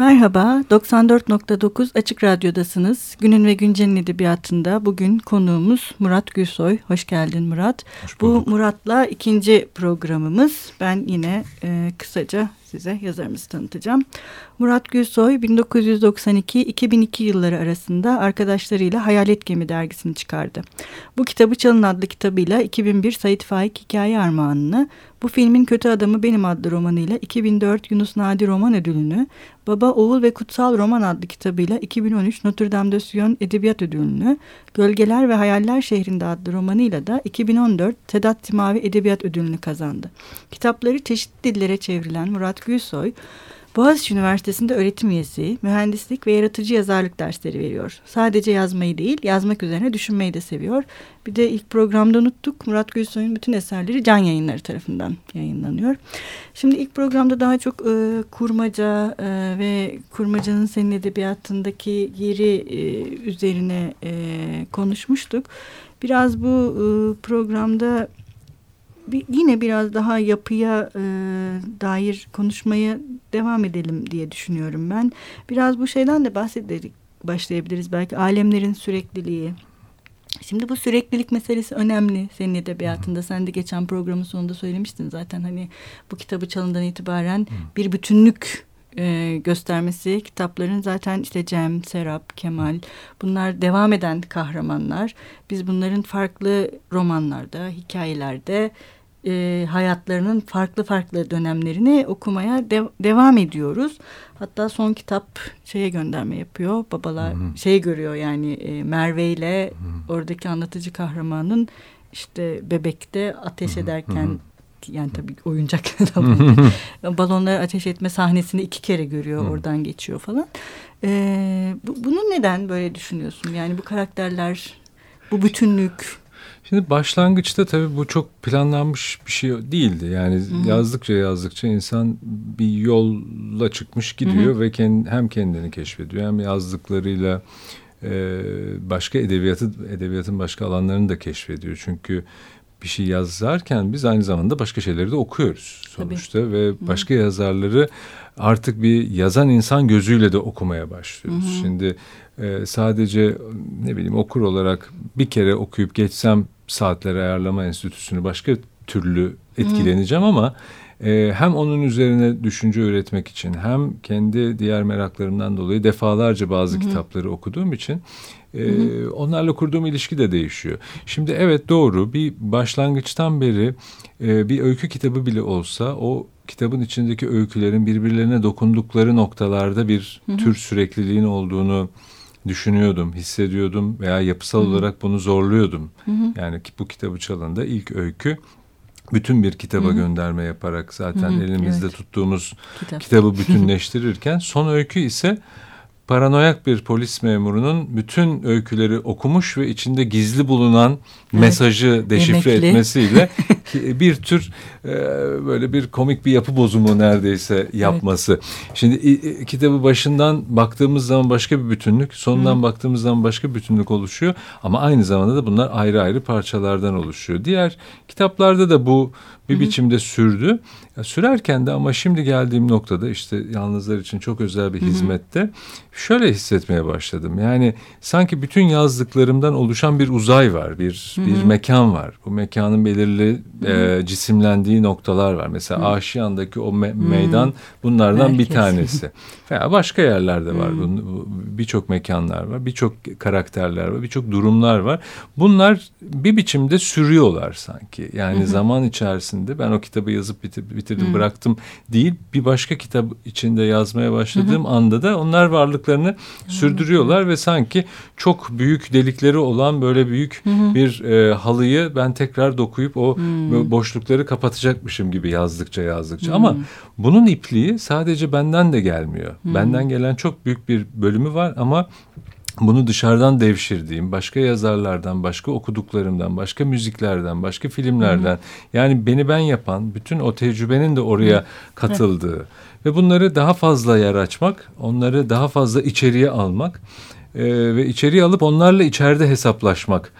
Merhaba, 94.9 Açık Radyo'dasınız. Günün ve Güncel'in edebiyatında bugün konuğumuz Murat Gülsoy. Hoş geldin Murat. Hoş Bu Murat'la ikinci programımız. Ben yine e, kısaca size yazarımızı tanıtacağım. Murat Gülsoy 1992-2002 yılları arasında arkadaşlarıyla Hayalet Gemi dergisini çıkardı. Bu kitabı Çalın adlı kitabıyla 2001 Sait Faik Hikaye Armağanını, bu filmin Kötü Adamı Benim adlı romanıyla 2004 Yunus Nadi Roman Ödülünü, Baba, Oğul ve Kutsal Roman adlı kitabıyla 2013 Notre Dame de Sion Edebiyat Ödülünü, Gölgeler ve Hayaller Şehrinde adlı romanıyla da 2014 Sedat Timavi Edebiyat Ödülünü kazandı. Kitapları çeşitli dillere çevrilen Murat Gülsoy, Boğaziçi Üniversitesi'nde öğretim üyesi, mühendislik ve yaratıcı yazarlık dersleri veriyor. Sadece yazmayı değil, yazmak üzerine düşünmeyi de seviyor. Bir de ilk programda unuttuk. Murat Gülsoy'un bütün eserleri Can Yayınları tarafından yayınlanıyor. Şimdi ilk programda daha çok e, kurmaca e, ve kurmacanın senin edebiyatındaki yeri e, üzerine e, konuşmuştuk. Biraz bu e, programda bir, yine biraz daha yapıya e, dair konuşmaya devam edelim diye düşünüyorum ben. Biraz bu şeyden de bahsederek başlayabiliriz belki alemlerin sürekliliği. Şimdi bu süreklilik meselesi önemli senin edebiyatında. Sen de geçen programın sonunda söylemiştin zaten hani bu kitabı çalından itibaren bir bütünlük e, göstermesi kitapların zaten işte Cem, Serap, Kemal bunlar devam eden kahramanlar. Biz bunların farklı romanlarda, hikayelerde e, hayatlarının farklı farklı dönemlerini okumaya de, devam ediyoruz. Hatta son kitap şeye gönderme yapıyor. Babalar şey görüyor yani e, Merve ile oradaki anlatıcı kahramanın işte bebekte ateş ederken yani tabii oyuncak balonları ateş etme sahnesini iki kere görüyor Hı. oradan geçiyor falan. Ee, bu, bunu neden böyle düşünüyorsun? Yani bu karakterler bu bütünlük Şimdi başlangıçta tabii bu çok planlanmış bir şey değildi. Yani Hı-hı. yazdıkça yazdıkça insan bir yolla çıkmış gidiyor Hı-hı. ve kend, hem kendini keşfediyor hem yazdıklarıyla e, başka edebiyatı edebiyatın başka alanlarını da keşfediyor. Çünkü bir şey yazarken biz aynı zamanda başka şeyleri de okuyoruz sonuçta Tabii. ve başka Hı-hı. yazarları artık bir yazan insan gözüyle de okumaya başlıyoruz. Hı-hı. Şimdi e, sadece ne bileyim okur olarak bir kere okuyup geçsem saatler ayarlama enstitüsünü başka türlü etkileneceğim Hı-hı. ama e, hem onun üzerine düşünce üretmek için hem kendi diğer meraklarımdan dolayı defalarca bazı Hı-hı. kitapları okuduğum için e, onlarla kurduğum ilişki de değişiyor. Şimdi evet doğru bir başlangıçtan beri e, bir öykü kitabı bile olsa o kitabın içindeki öykülerin birbirlerine dokundukları noktalarda bir Hı-hı. tür sürekliliğin olduğunu düşünüyordum, hissediyordum veya yapısal Hı-hı. olarak bunu zorluyordum. Hı-hı. Yani bu kitabı çalında ilk öykü bütün bir kitaba Hı-hı. gönderme yaparak zaten Hı-hı. elimizde evet. tuttuğumuz Kitap. kitabı bütünleştirirken son öykü ise paranoyak bir polis memurunun bütün öyküleri okumuş ve içinde gizli bulunan evet. mesajı deşifre Emekli. etmesiyle bir tür e, böyle bir komik bir yapı bozumu neredeyse yapması. Evet. Şimdi e, kitabı başından baktığımız zaman başka bir bütünlük, sonundan Hı. baktığımız zaman başka bir bütünlük oluşuyor ama aynı zamanda da bunlar ayrı ayrı parçalardan oluşuyor. Diğer kitaplarda da bu bir Hı-hı. biçimde sürdü. Sürerken de ama şimdi geldiğim noktada işte yalnızlar için çok özel bir Hı-hı. hizmette şöyle hissetmeye başladım. Yani sanki bütün yazdıklarımdan oluşan bir uzay var, bir Hı-hı. bir mekan var. Bu mekanın belirli e, cisimlendiği noktalar var. Mesela Hı-hı. Aşiyan'daki o me- meydan bunlardan Herkes. bir tanesi. Veya başka yerlerde var. Birçok mekanlar var, birçok karakterler var, birçok durumlar var. Bunlar bir biçimde sürüyorlar sanki. Yani Hı-hı. zaman içerisinde ben o kitabı yazıp bitir, bitirdim, Hı-hı. bıraktım değil. Bir başka kitap içinde yazmaya başladığım Hı-hı. anda da onlar varlıklarını Hı-hı. sürdürüyorlar ve sanki çok büyük delikleri olan böyle büyük Hı-hı. bir e, halıyı ben tekrar dokuyup o Hı-hı. boşlukları kapatacakmışım gibi yazdıkça yazdıkça. Hı-hı. Ama bunun ipliği sadece benden de gelmiyor. Hmm. Benden gelen çok büyük bir bölümü var ama bunu dışarıdan devşirdiğim, başka yazarlardan, başka okuduklarımdan, başka müziklerden, başka filmlerden, hmm. yani beni ben yapan bütün o tecrübenin de oraya hmm. katıldığı ve bunları daha fazla yer açmak, onları daha fazla içeriye almak e, ve içeriye alıp onlarla içeride hesaplaşmak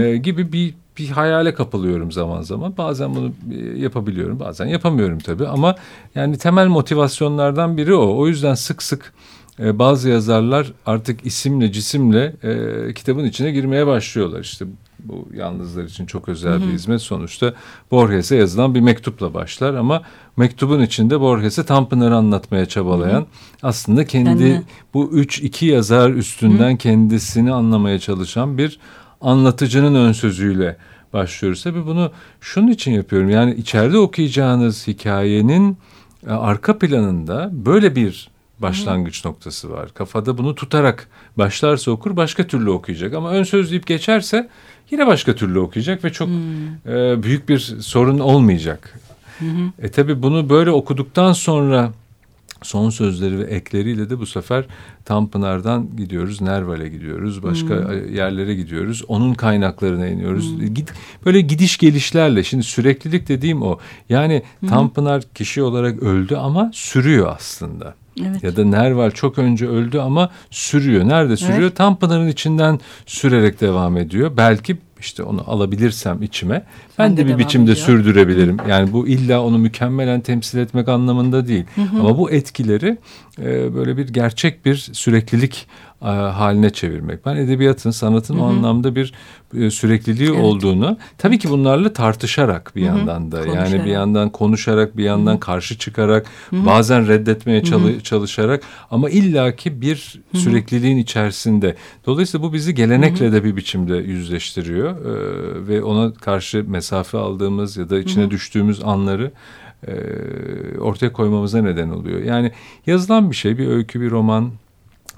e, gibi bir bir hayale kapılıyorum zaman zaman. Bazen bunu yapabiliyorum, bazen yapamıyorum tabii. Ama yani temel motivasyonlardan biri o. O yüzden sık sık e, bazı yazarlar artık isimle, cisimle e, kitabın içine girmeye başlıyorlar. İşte bu yalnızlar için çok özel bir hizmet. Sonuçta Borges'e yazılan bir mektupla başlar ama mektubun içinde Borges'e Tanpınar'ı anlatmaya çabalayan Hı-hı. aslında kendi ben bu üç iki yazar üstünden Hı-hı. kendisini anlamaya çalışan bir anlatıcının ön sözüyle başlıyoruz. Tabii bunu şunun için yapıyorum. Yani içeride okuyacağınız hikayenin e, arka planında böyle bir başlangıç Hı. noktası var. Kafada bunu tutarak başlarsa okur başka türlü okuyacak ama ön söz deyip geçerse yine başka türlü okuyacak ve çok hmm. e, büyük bir sorun olmayacak. Hı E tabi bunu böyle okuduktan sonra son sözleri ve ekleriyle de bu sefer Tanpınar'dan gidiyoruz, Nerval'e gidiyoruz, başka hmm. yerlere gidiyoruz. Onun kaynaklarına iniyoruz. Hmm. Gid, böyle gidiş gelişlerle şimdi süreklilik dediğim o. Yani hmm. Tanpınar kişi olarak öldü ama sürüyor aslında. Evet. Ya da Nerval çok önce öldü ama sürüyor. Nerede sürüyor? Evet. Tanpınar'ın içinden sürerek devam ediyor. Belki işte onu alabilirsem içime ben Sen de, de bir biçimde ediyor. sürdürebilirim. Yani bu illa onu mükemmelen temsil etmek anlamında değil. Hı hı. Ama bu etkileri e, böyle bir gerçek bir süreklilik e, haline çevirmek. Ben edebiyatın, sanatın Hı-hı. o anlamda bir e, sürekliliği evet. olduğunu tabii ki bunlarla tartışarak bir Hı-hı. yandan da konuşarak. yani bir yandan konuşarak bir yandan Hı-hı. karşı çıkarak Hı-hı. bazen reddetmeye çalı- çalışarak ama illaki bir Hı-hı. sürekliliğin içerisinde. Dolayısıyla bu bizi gelenekle Hı-hı. de bir biçimde yüzleştiriyor ee, ve ona karşı mesafe aldığımız ya da içine Hı-hı. düştüğümüz anları e, ortaya koymamıza neden oluyor. Yani yazılan bir şey, bir öykü, bir roman,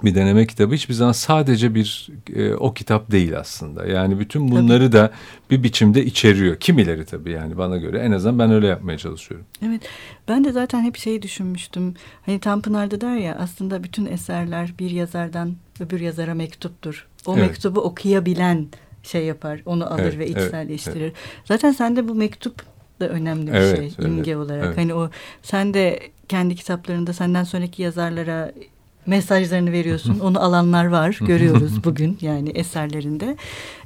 bir deneme kitabı hiçbir zaman sadece bir e, o kitap değil aslında. Yani bütün bunları tabii. da bir biçimde içeriyor. Kimileri tabii yani bana göre en azından ben öyle yapmaya çalışıyorum. Evet ben de zaten hep şeyi düşünmüştüm. Hani Tanpınar'da der ya aslında bütün eserler bir yazardan öbür yazara mektuptur. O evet. mektubu okuyabilen şey yapar onu alır evet, ve içselleştirir. Evet, evet. Zaten sende bu mektup da önemli bir evet, şey öyle. imge olarak. Evet. Hani o sen de kendi kitaplarında senden sonraki yazarlara mesajlarını veriyorsun. Onu alanlar var. Görüyoruz bugün yani eserlerinde.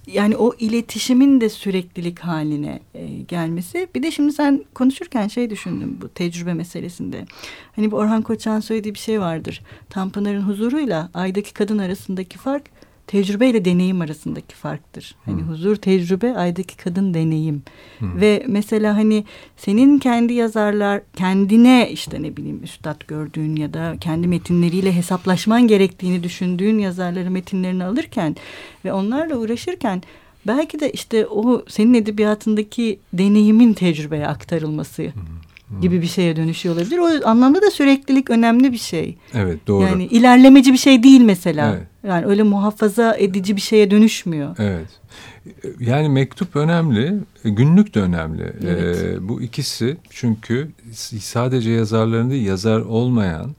Yani o iletişimin de süreklilik haline e, gelmesi. Bir de şimdi sen konuşurken şey düşündüm bu tecrübe meselesinde. Hani bu Orhan Koçan söylediği bir şey vardır. Tanpınar'ın huzuruyla aydaki kadın arasındaki fark tecrübe ile deneyim arasındaki farktır. Hani hmm. huzur tecrübe, aydaki kadın deneyim. Hmm. Ve mesela hani senin kendi yazarlar kendine işte ne bileyim üstad gördüğün ya da kendi metinleriyle hesaplaşman gerektiğini düşündüğün yazarları metinlerini alırken ve onlarla uğraşırken belki de işte o senin edebiyatındaki deneyimin tecrübeye aktarılması hmm gibi bir şeye dönüşüyor olabilir. O anlamda da süreklilik önemli bir şey. Evet doğru. Yani ilerlemeci bir şey değil mesela. Evet. Yani öyle muhafaza edici bir şeye dönüşmüyor. Evet. Yani mektup önemli, günlük de önemli. Evet. Ee, bu ikisi çünkü sadece yazarların değil yazar olmayan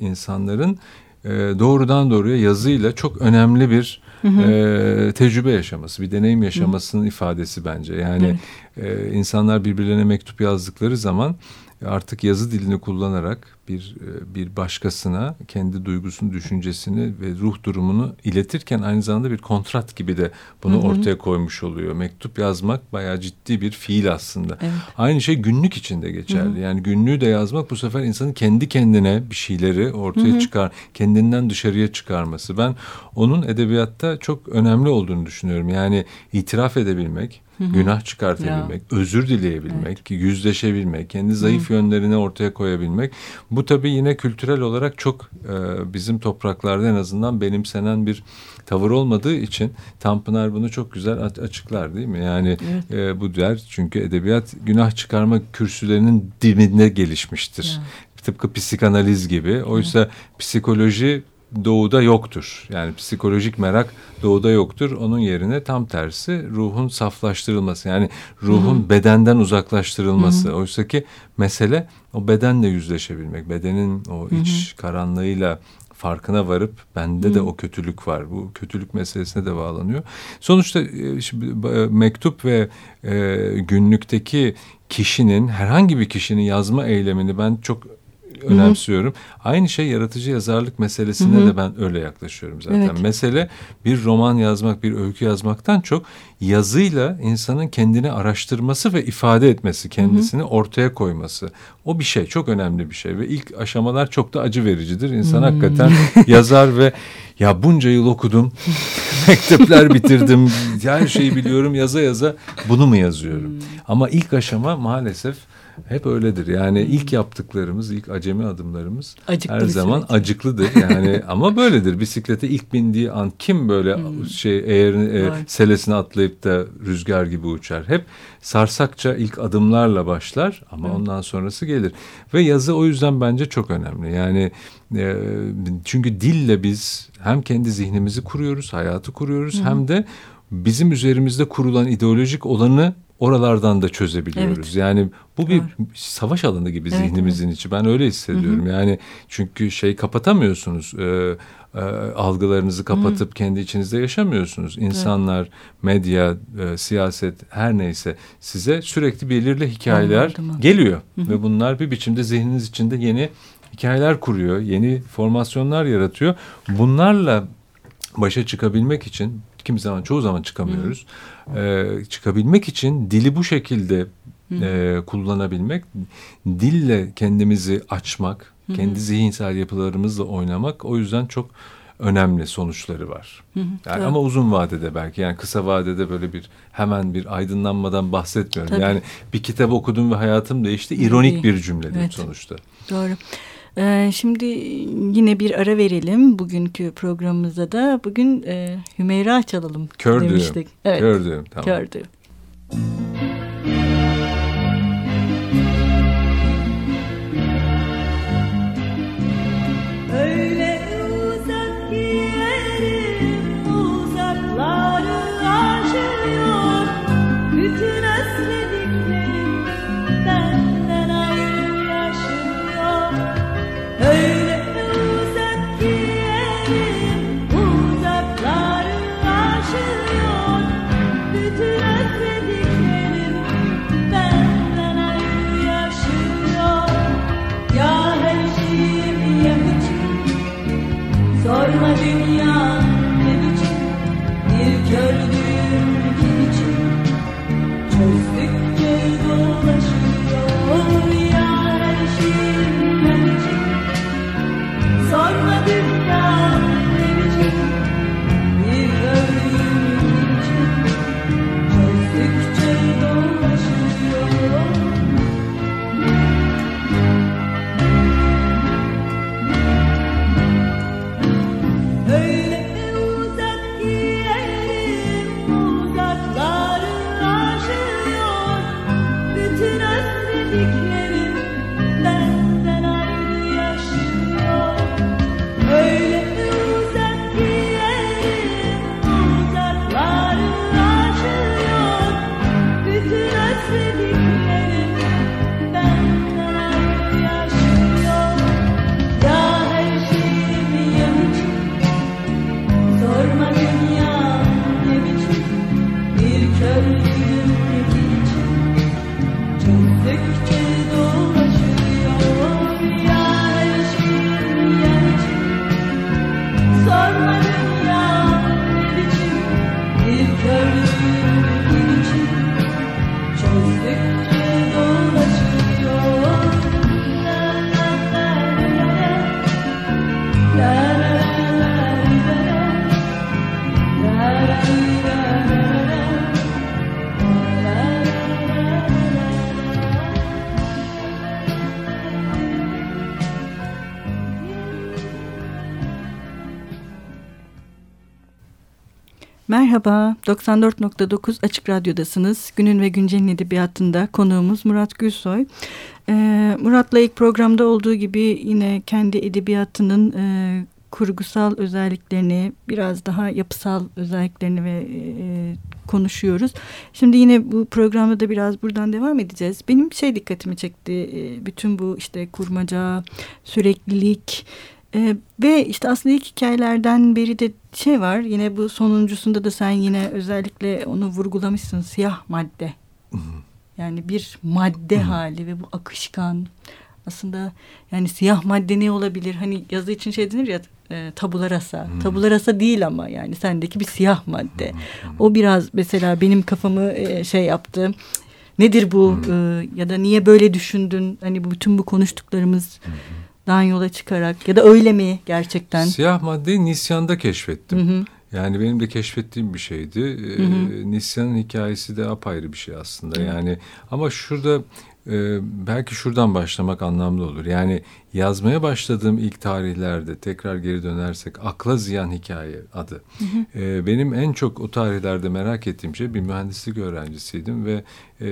insanların e, doğrudan doğruya yazıyla çok önemli bir hı hı. E, tecrübe yaşaması, bir deneyim yaşamasının hı. ifadesi bence. Yani evet. e, insanlar birbirlerine mektup yazdıkları zaman artık yazı dilini kullanarak bir e, bir başkasına kendi duygusunu, düşüncesini ve ruh durumunu iletirken aynı zamanda bir kontrat gibi de bunu hı hı. ortaya koymuş oluyor. Mektup yazmak bayağı ciddi bir fiil aslında. Evet. Aynı şey günlük için de geçerli. Hı hı. Yani günlüğü de yazmak bu sefer insanın kendi kendine bir şeyleri ortaya hı hı. çıkar, kendinden dışarıya çıkarması. Ben onun edebiyatta çok önemli olduğunu düşünüyorum. Yani itiraf edebilmek, Hı hı. Günah çıkartabilmek, ya. özür dileyebilmek, evet. yüzleşebilmek, kendi zayıf hı. yönlerini ortaya koyabilmek. Bu tabii yine kültürel olarak çok e, bizim topraklarda en azından benimsenen bir tavır olmadığı için Tanpınar bunu çok güzel açıklar değil mi? Yani evet. e, bu der çünkü edebiyat günah çıkarma kürsülerinin dibinde gelişmiştir. Ya. Tıpkı psikanaliz gibi. Oysa evet. psikoloji doğuda yoktur. Yani psikolojik merak doğuda yoktur. Onun yerine tam tersi ruhun saflaştırılması. Yani ruhun Hı-hı. bedenden uzaklaştırılması. Oysa ki mesele o bedenle yüzleşebilmek. Bedenin o Hı-hı. iç karanlığıyla farkına varıp bende Hı. de o kötülük var. Bu kötülük meselesine de bağlanıyor. Sonuçta e, şimdi, e, mektup ve e, günlükteki kişinin herhangi bir kişinin yazma eylemini ben çok önemsiyorum. Hı-hı. Aynı şey yaratıcı yazarlık meselesine Hı-hı. de ben öyle yaklaşıyorum zaten. Evet. Mesele bir roman yazmak, bir öykü yazmaktan çok yazıyla insanın kendini araştırması ve ifade etmesi, kendisini Hı-hı. ortaya koyması. O bir şey, çok önemli bir şey ve ilk aşamalar çok da acı vericidir. İnsan Hı-hı. hakikaten yazar ve ya bunca yıl okudum, mektepler bitirdim, her şeyi biliyorum yaza yaza bunu mu yazıyorum? Hmm. Ama ilk aşama maalesef hep öyledir. Yani hmm. ilk yaptıklarımız, ilk acemi adımlarımız Acıklı her zaman süreç. acıklıdır. Yani ama böyledir. Bisiklete ilk bindiği an kim böyle hmm. şey eğer e, selesine atlayıp da rüzgar gibi uçar? Hep sarsakça ilk adımlarla başlar ama evet. ondan sonrası gelir. Ve yazı o yüzden bence çok önemli. Yani e, çünkü dille biz hem kendi zihnimizi kuruyoruz, hayatı kuruyoruz Hı. hem de bizim üzerimizde kurulan ideolojik olanı oralardan da çözebiliyoruz. Evet. Yani bu bir Doğru. savaş alanı gibi evet, zihnimizin evet. içi. Ben öyle hissediyorum. Hı hı. Yani çünkü şey kapatamıyorsunuz. E, e, algılarınızı kapatıp hı. kendi içinizde yaşamıyorsunuz. İnsanlar, evet. medya, e, siyaset her neyse size sürekli belirli hikayeler Anladım. geliyor hı hı. ve bunlar bir biçimde zihniniz içinde yeni hikayeler kuruyor, yeni formasyonlar yaratıyor. Bunlarla başa çıkabilmek için kimi zaman çoğu zaman çıkamıyoruz. Ee, çıkabilmek için dili bu şekilde e, kullanabilmek, dille kendimizi açmak, Hı -hı. kendi zihinsel yapılarımızla oynamak o yüzden çok önemli sonuçları var. Hı hı, yani ama uzun vadede belki yani kısa vadede böyle bir hemen bir aydınlanmadan bahsetmiyorum. Tabii. Yani bir kitap okudum ve hayatım değişti. İronik bir cümledir evet. sonuçta. Doğru. Ee, şimdi yine bir ara verelim bugünkü programımızda da. Bugün e, Hümeyra çalalım Kör demiştik. Evet. Kör düğüm. Tamam. Kör Merhaba, 94.9 Açık Radyo'dasınız. Günün ve Güncel'in edebiyatında konuğumuz Murat Gülsoy. Ee, Murat'la ilk programda olduğu gibi yine kendi edebiyatının e, kurgusal özelliklerini, biraz daha yapısal özelliklerini ve e, konuşuyoruz. Şimdi yine bu programda da biraz buradan devam edeceğiz. Benim şey dikkatimi çekti, e, bütün bu işte kurmaca, süreklilik ee, ve işte aslında ilk hikayelerden beri de şey var yine bu sonuncusunda da sen yine özellikle onu vurgulamışsın siyah madde. Yani bir madde hali ve bu akışkan aslında yani siyah madde ne olabilir? Hani yazı için şey denir ya e, tabula rasa. Hmm. Tabula rasa değil ama yani sendeki bir siyah madde. Hmm. O biraz mesela benim kafamı e, şey yaptı. Nedir bu hmm. e, ya da niye böyle düşündün? Hani bütün bu konuştuklarımız hmm. Dan yola çıkarak ya da öyle mi gerçekten? Siyah maddeyi Nisyan'da keşfettim. Hmm. Yani benim de keşfettiğim bir şeydi. Hı hı. Nisyan'ın hikayesi de apayrı bir şey aslında. Hı. Yani ama şurada e, belki şuradan başlamak anlamlı olur. Yani yazmaya başladığım ilk tarihlerde tekrar geri dönersek akla ziyan hikaye adı. Hı hı. E, benim en çok o tarihlerde merak ettiğim şey bir mühendislik öğrencisiydim ve e,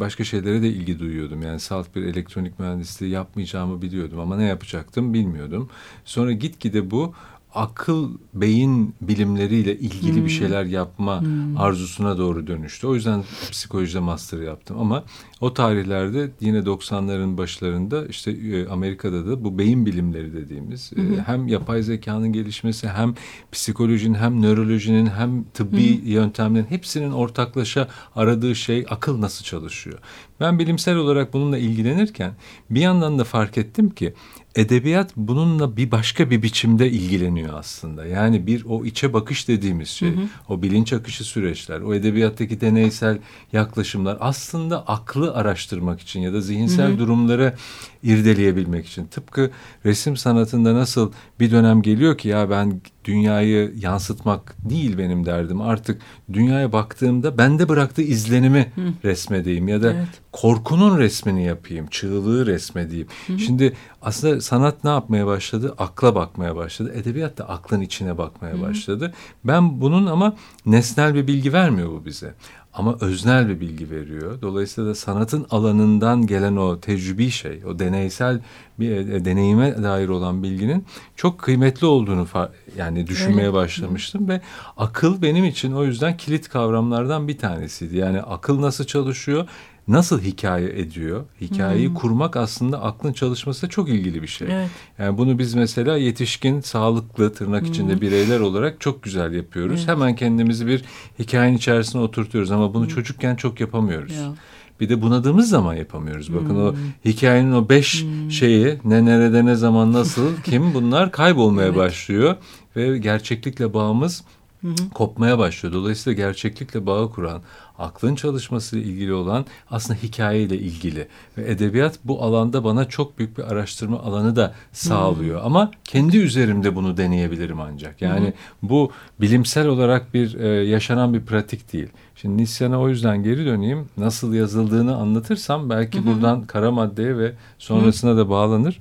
başka şeylere de ilgi duyuyordum. Yani salt bir elektronik mühendisliği yapmayacağımı biliyordum ama ne yapacaktım bilmiyordum. Sonra gitgide bu akıl beyin bilimleriyle ilgili hmm. bir şeyler yapma hmm. arzusuna doğru dönüştü. O yüzden psikolojide master yaptım ama o tarihlerde yine 90'ların başlarında işte e, Amerika'da da bu beyin bilimleri dediğimiz hmm. hem yapay zekanın gelişmesi hem psikolojinin hem nörolojinin hem tıbbi hmm. yöntemlerin hepsinin ortaklaşa aradığı şey akıl nasıl çalışıyor. Ben bilimsel olarak bununla ilgilenirken bir yandan da fark ettim ki edebiyat bununla bir başka bir biçimde ilgileniyor aslında. Yani bir o içe bakış dediğimiz şey, hı hı. o bilinç akışı süreçler, o edebiyattaki deneysel yaklaşımlar aslında aklı araştırmak için ya da zihinsel hı hı. durumları irdeleyebilmek için. Tıpkı resim sanatında nasıl bir dönem geliyor ki ya ben dünyayı yansıtmak değil benim derdim. Artık dünyaya baktığımda bende bıraktığı izlenimi Hı. resmedeyim ya da evet. korkunun resmini yapayım, çığlığı resmedeyim. Hı. Şimdi aslında sanat ne yapmaya başladı? Akla bakmaya başladı. Edebiyat da aklın içine bakmaya Hı. başladı. Ben bunun ama nesnel bir bilgi vermiyor bu bize ama öznel bir bilgi veriyor. Dolayısıyla da sanatın alanından gelen o tecrübi şey, o deneysel bir e, deneyime dair olan bilginin çok kıymetli olduğunu yani düşünmeye Öyle. başlamıştım ve akıl benim için o yüzden kilit kavramlardan bir tanesiydi. Yani akıl nasıl çalışıyor? Nasıl hikaye ediyor? Hikayeyi hmm. kurmak aslında aklın çalışması çok ilgili bir şey. Evet. Yani bunu biz mesela yetişkin, sağlıklı, tırnak hmm. içinde bireyler olarak çok güzel yapıyoruz. Evet. Hemen kendimizi bir hikayenin içerisine oturtuyoruz ama bunu hmm. çocukken çok yapamıyoruz. Ya. Bir de bunadığımız zaman yapamıyoruz. Bakın hmm. o hikayenin o beş hmm. şeyi ne nerede ne zaman nasıl kim bunlar kaybolmaya evet. başlıyor ve gerçeklikle bağımız hı hı. kopmaya başlıyor. Dolayısıyla gerçeklikle bağı kuran, aklın çalışmasıyla ilgili olan aslında hikayeyle ilgili. Ve edebiyat bu alanda bana çok büyük bir araştırma alanı da sağlıyor. Hmm. Ama kendi üzerimde bunu deneyebilirim ancak. Yani hmm. bu bilimsel olarak bir e, yaşanan bir pratik değil. Şimdi Nisyan'a o yüzden geri döneyim. Nasıl yazıldığını anlatırsam belki hmm. buradan kara maddeye ve sonrasına hmm. da bağlanır.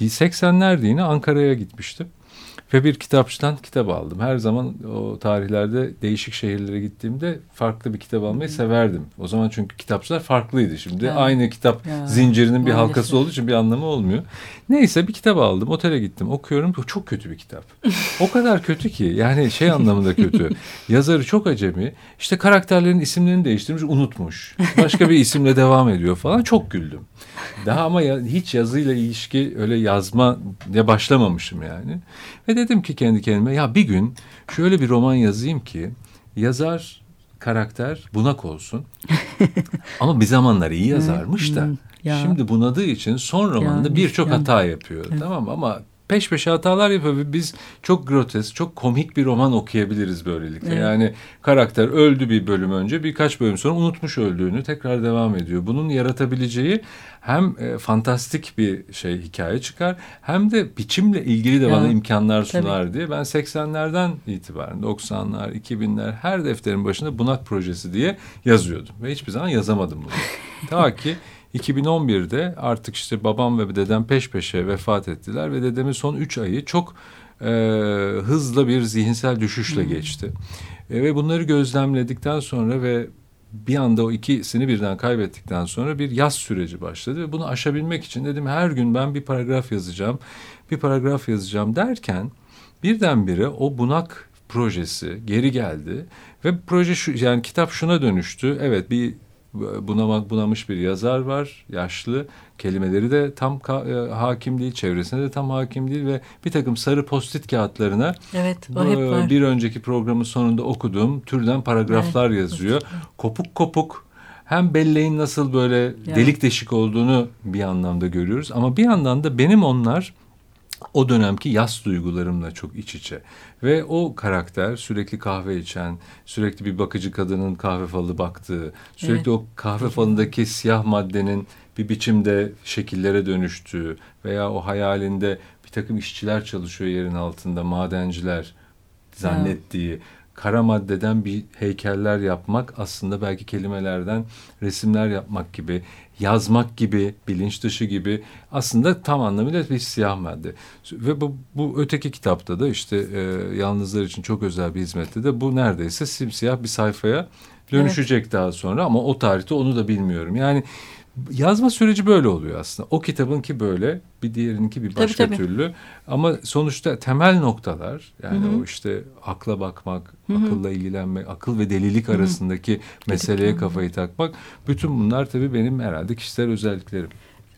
80'lerde yine Ankara'ya gitmiştim. Ve bir kitapçıdan kitap aldım. Her zaman o tarihlerde değişik şehirlere gittiğimde farklı bir kitap almayı severdim. O zaman çünkü kitapçılar farklıydı. Şimdi yani. aynı kitap ya. zincirinin bir Maalesef. halkası olduğu için bir anlamı olmuyor. Neyse bir kitap aldım. Otele gittim. Okuyorum. Çok kötü bir kitap. o kadar kötü ki. Yani şey anlamında kötü. Yazarı çok acemi. İşte karakterlerin isimlerini değiştirmiş, unutmuş. Başka bir isimle devam ediyor falan. Çok güldüm. Daha ama ya, hiç yazıyla ilişki öyle yazma ya başlamamışım yani. Ve dedim ki kendi kendime ya bir gün şöyle bir roman yazayım ki yazar karakter bunak olsun. Ama bir zamanlar iyi yazarmış da. Ya. Şimdi bunadığı için son romanda birçok hata yapıyor. Evet. Tamam ama peş peşe hatalar yapıyor ve biz çok grotesk, çok komik bir roman okuyabiliriz böylelikle. Evet. Yani karakter öldü bir bölüm önce, birkaç bölüm sonra unutmuş öldüğünü tekrar devam ediyor. Bunun yaratabileceği hem e, fantastik bir şey hikaye çıkar hem de biçimle ilgili de bana imkanlar sunar Tabii. diye ben 80'lerden itibaren 90'lar, 2000'ler her defterin başında Bunak projesi diye yazıyordum ve hiçbir zaman yazamadım bunu. Ta ki 2011'de artık işte babam ve dedem peş peşe vefat ettiler ve dedemin son üç ayı çok e, hızlı bir zihinsel düşüşle geçti. E, ve bunları gözlemledikten sonra ve bir anda o ikisini birden kaybettikten sonra bir yaz süreci başladı ve bunu aşabilmek için dedim her gün ben bir paragraf yazacağım, bir paragraf yazacağım derken birdenbire o bunak projesi geri geldi ve proje şu yani kitap şuna dönüştü. Evet bir bunamak bunamış bir yazar var, yaşlı. Kelimeleri de tam e, hakim değil, çevresine de tam hakim değil ve bir takım sarı postit kağıtlarına evet, hep var. bir önceki programın sonunda okuduğum türden paragraflar evet, yazıyor. Kopuk kopuk hem belleğin nasıl böyle yani. delik deşik olduğunu bir anlamda görüyoruz ama bir yandan da benim onlar o dönemki yas duygularımla çok iç içe. Ve o karakter sürekli kahve içen, sürekli bir bakıcı kadının kahve falı baktığı, sürekli evet. o kahve falındaki siyah maddenin bir biçimde şekillere dönüştüğü veya o hayalinde bir takım işçiler çalışıyor yerin altında, madenciler zannettiği. Evet kara maddeden bir heykeller yapmak aslında belki kelimelerden resimler yapmak gibi, yazmak gibi, bilinç dışı gibi aslında tam anlamıyla bir siyah madde. Ve bu, bu öteki kitapta da işte e, yalnızlar için çok özel bir hizmette de bu neredeyse simsiyah bir sayfaya dönüşecek evet. daha sonra ama o tarihte onu da bilmiyorum. Yani Yazma süreci böyle oluyor aslında. O kitabınki böyle, bir diğerininki bir başka tabii, tabii. türlü. Ama sonuçta temel noktalar yani Hı-hı. o işte akla bakmak, Hı-hı. akılla ilgilenmek, akıl ve delilik Hı-hı. arasındaki meseleye kafayı takmak. Bütün bunlar tabii benim herhalde kişisel özelliklerim.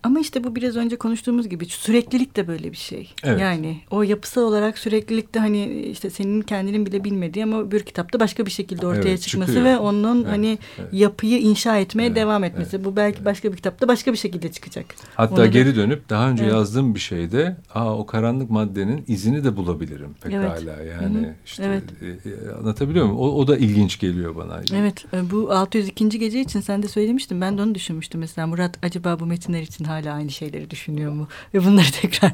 Ama işte bu biraz önce konuştuğumuz gibi süreklilik de böyle bir şey. Evet. Yani o yapısal olarak süreklilik de hani işte senin kendinin bile bilmediği ama bir kitapta başka bir şekilde ortaya evet, çıkması çıkıyor. ve onun evet, hani evet. yapıyı inşa etmeye evet, devam etmesi. Evet, bu belki evet. başka bir kitapta başka bir şekilde çıkacak. Hatta Onu geri da... dönüp daha önce evet. yazdığım bir şeyde aa o karanlık maddenin izini de bulabilirim pekala. Evet. Yani Hı-hı. işte evet. E, e, anlatabiliyor muyum? O, o da ilginç geliyor bana. Evet. E, bu 602. gece için sen de söylemiştin. Ben de onu düşünmüştüm mesela. Murat acaba bu metinler için hala aynı şeyleri düşünüyor mu ve bunları tekrar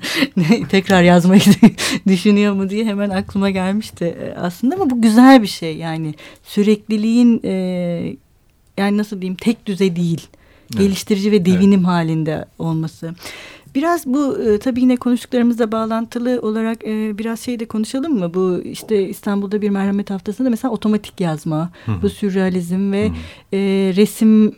tekrar yazmayı düşünüyor mu diye hemen aklıma gelmişti e, aslında ama bu güzel bir şey yani sürekliliğin e, yani nasıl diyeyim tek düze değil evet. geliştirici ve devinim evet. halinde olması. Biraz bu e, tabii yine konuştuklarımızla bağlantılı olarak e, biraz şey de konuşalım mı? Bu işte İstanbul'da bir merhamet haftasında mesela otomatik yazma, Hı -hı. bu sürrealizm ve Hı -hı. E, resim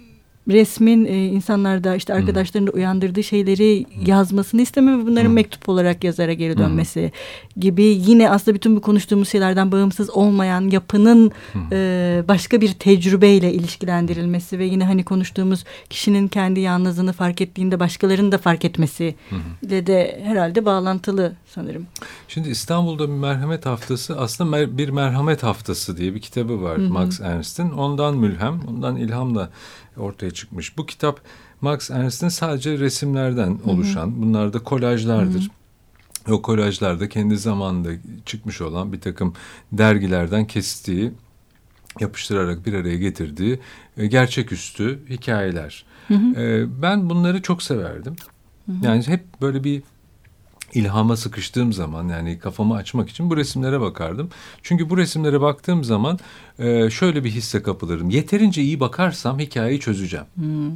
resmin e, insanlarda işte arkadaşlarında hmm. uyandırdığı şeyleri hmm. yazmasını isteme ve bunların hmm. mektup olarak yazara geri dönmesi hmm. gibi yine aslında bütün bu konuştuğumuz şeylerden bağımsız olmayan yapının hmm. e, başka bir tecrübeyle ilişkilendirilmesi ve yine hani konuştuğumuz kişinin kendi yalnızlığını fark ettiğinde başkalarının da fark etmesi hmm. de herhalde bağlantılı sanırım. Şimdi İstanbul'da bir merhamet haftası aslında bir merhamet haftası diye bir kitabı var hmm. Max Ernst'in. Ondan mülhem, ondan ilhamla ortaya çıkmış. Bu kitap Max Ernst'in sadece resimlerden oluşan, Hı-hı. bunlar da kolajlardır. Hı-hı. O kolajlarda kendi zamanında çıkmış olan bir takım dergilerden kestiği, yapıştırarak bir araya getirdiği e, gerçeküstü hikayeler. Hı hı. E, ben bunları çok severdim. Hı hı. Yani hep böyle bir ilhama sıkıştığım zaman yani kafamı açmak için bu resimlere bakardım. Çünkü bu resimlere baktığım zaman şöyle bir hisse kapılırım. Yeterince iyi bakarsam hikayeyi çözeceğim. Hmm.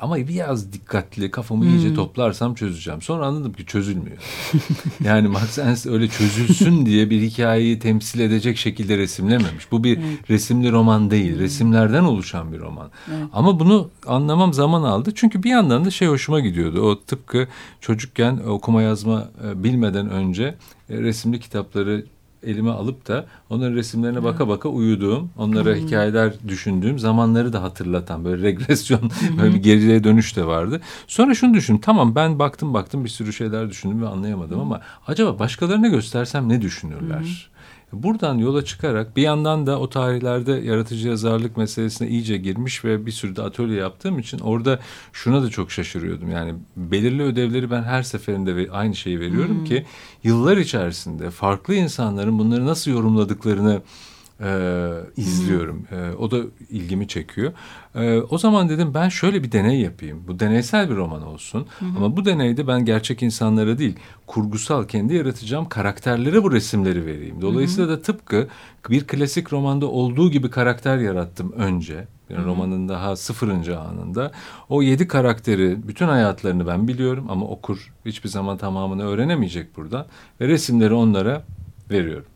Ama biraz dikkatli kafamı hmm. iyice toplarsam çözeceğim. Sonra anladım ki çözülmüyor. yani Max Ernst öyle çözülsün diye bir hikayeyi temsil edecek şekilde resimlememiş. Bu bir evet. resimli roman değil. Hmm. Resimlerden oluşan bir roman. Evet. Ama bunu anlamam zaman aldı. Çünkü bir yandan da şey hoşuma gidiyordu. O tıpkı çocukken okuma yazma e, bilmeden önce e, resimli kitapları elime alıp da onların resimlerine hmm. baka baka uyuduğum, onlara hmm. hikayeler düşündüğüm zamanları da hatırlatan böyle regresyon, hmm. böyle bir geriye dönüş de vardı. Sonra şunu düşün, tamam ben baktım baktım bir sürü şeyler düşündüm ve anlayamadım ama acaba başkalarına göstersem ne düşünürler? Buradan yola çıkarak bir yandan da o tarihlerde yaratıcı yazarlık meselesine iyice girmiş ve bir sürü de atölye yaptığım için orada şuna da çok şaşırıyordum. Yani belirli ödevleri ben her seferinde aynı şeyi veriyorum hmm. ki yıllar içerisinde farklı insanların bunları nasıl yorumladıklarını e, izliyorum. E, o da ilgimi çekiyor. E, o zaman dedim ben şöyle bir deney yapayım. Bu deneysel bir roman olsun. Hı hı. Ama bu deneyde ben gerçek insanlara değil, kurgusal kendi yaratacağım karakterlere bu resimleri vereyim. Dolayısıyla hı hı. da tıpkı bir klasik romanda olduğu gibi karakter yarattım önce. Yani Hı-hı. romanın daha sıfırıncı anında. O yedi karakteri, bütün hayatlarını ben biliyorum ama okur hiçbir zaman tamamını öğrenemeyecek burada. Ve resimleri onlara veriyorum.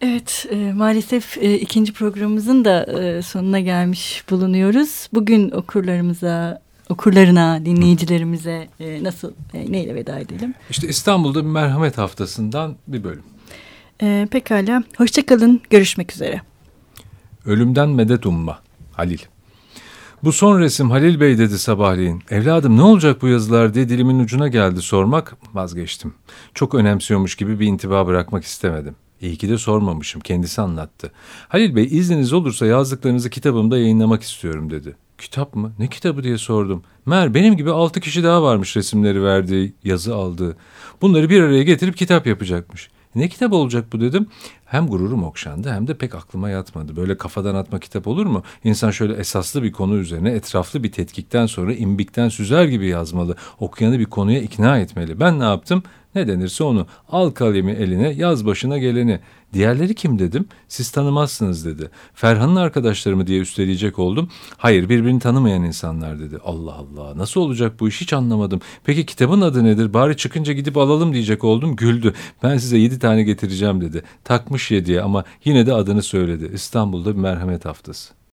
Evet, e, maalesef e, ikinci programımızın da e, sonuna gelmiş bulunuyoruz. Bugün okurlarımıza, okurlarına, dinleyicilerimize e, nasıl, e, neyle veda edelim? İşte İstanbul'da bir merhamet haftasından bir bölüm. E, pekala, hoşçakalın, görüşmek üzere. Ölümden medet umma, Halil. Bu son resim Halil Bey dedi sabahleyin. Evladım ne olacak bu yazılar diye dilimin ucuna geldi sormak vazgeçtim. Çok önemsiyormuş gibi bir intiba bırakmak istemedim. İyi ki de sormamışım. Kendisi anlattı. Halil Bey izniniz olursa yazdıklarınızı kitabımda yayınlamak istiyorum dedi. Kitap mı? Ne kitabı diye sordum. Mer benim gibi altı kişi daha varmış resimleri verdiği, yazı aldığı. Bunları bir araya getirip kitap yapacakmış. Ne kitap olacak bu dedim. Hem gururum okşandı hem de pek aklıma yatmadı. Böyle kafadan atma kitap olur mu? İnsan şöyle esaslı bir konu üzerine etraflı bir tetkikten sonra imbikten süzer gibi yazmalı. Okuyanı bir konuya ikna etmeli. Ben ne yaptım? Ne denirse onu. Al kalemi eline yaz başına geleni. Diğerleri kim dedim. Siz tanımazsınız dedi. Ferhan'ın arkadaşları mı diye üsteleyecek oldum. Hayır birbirini tanımayan insanlar dedi. Allah Allah nasıl olacak bu iş hiç anlamadım. Peki kitabın adı nedir? Bari çıkınca gidip alalım diyecek oldum. Güldü. Ben size yedi tane getireceğim dedi. Takmış yediye ama yine de adını söyledi. İstanbul'da bir merhamet haftası.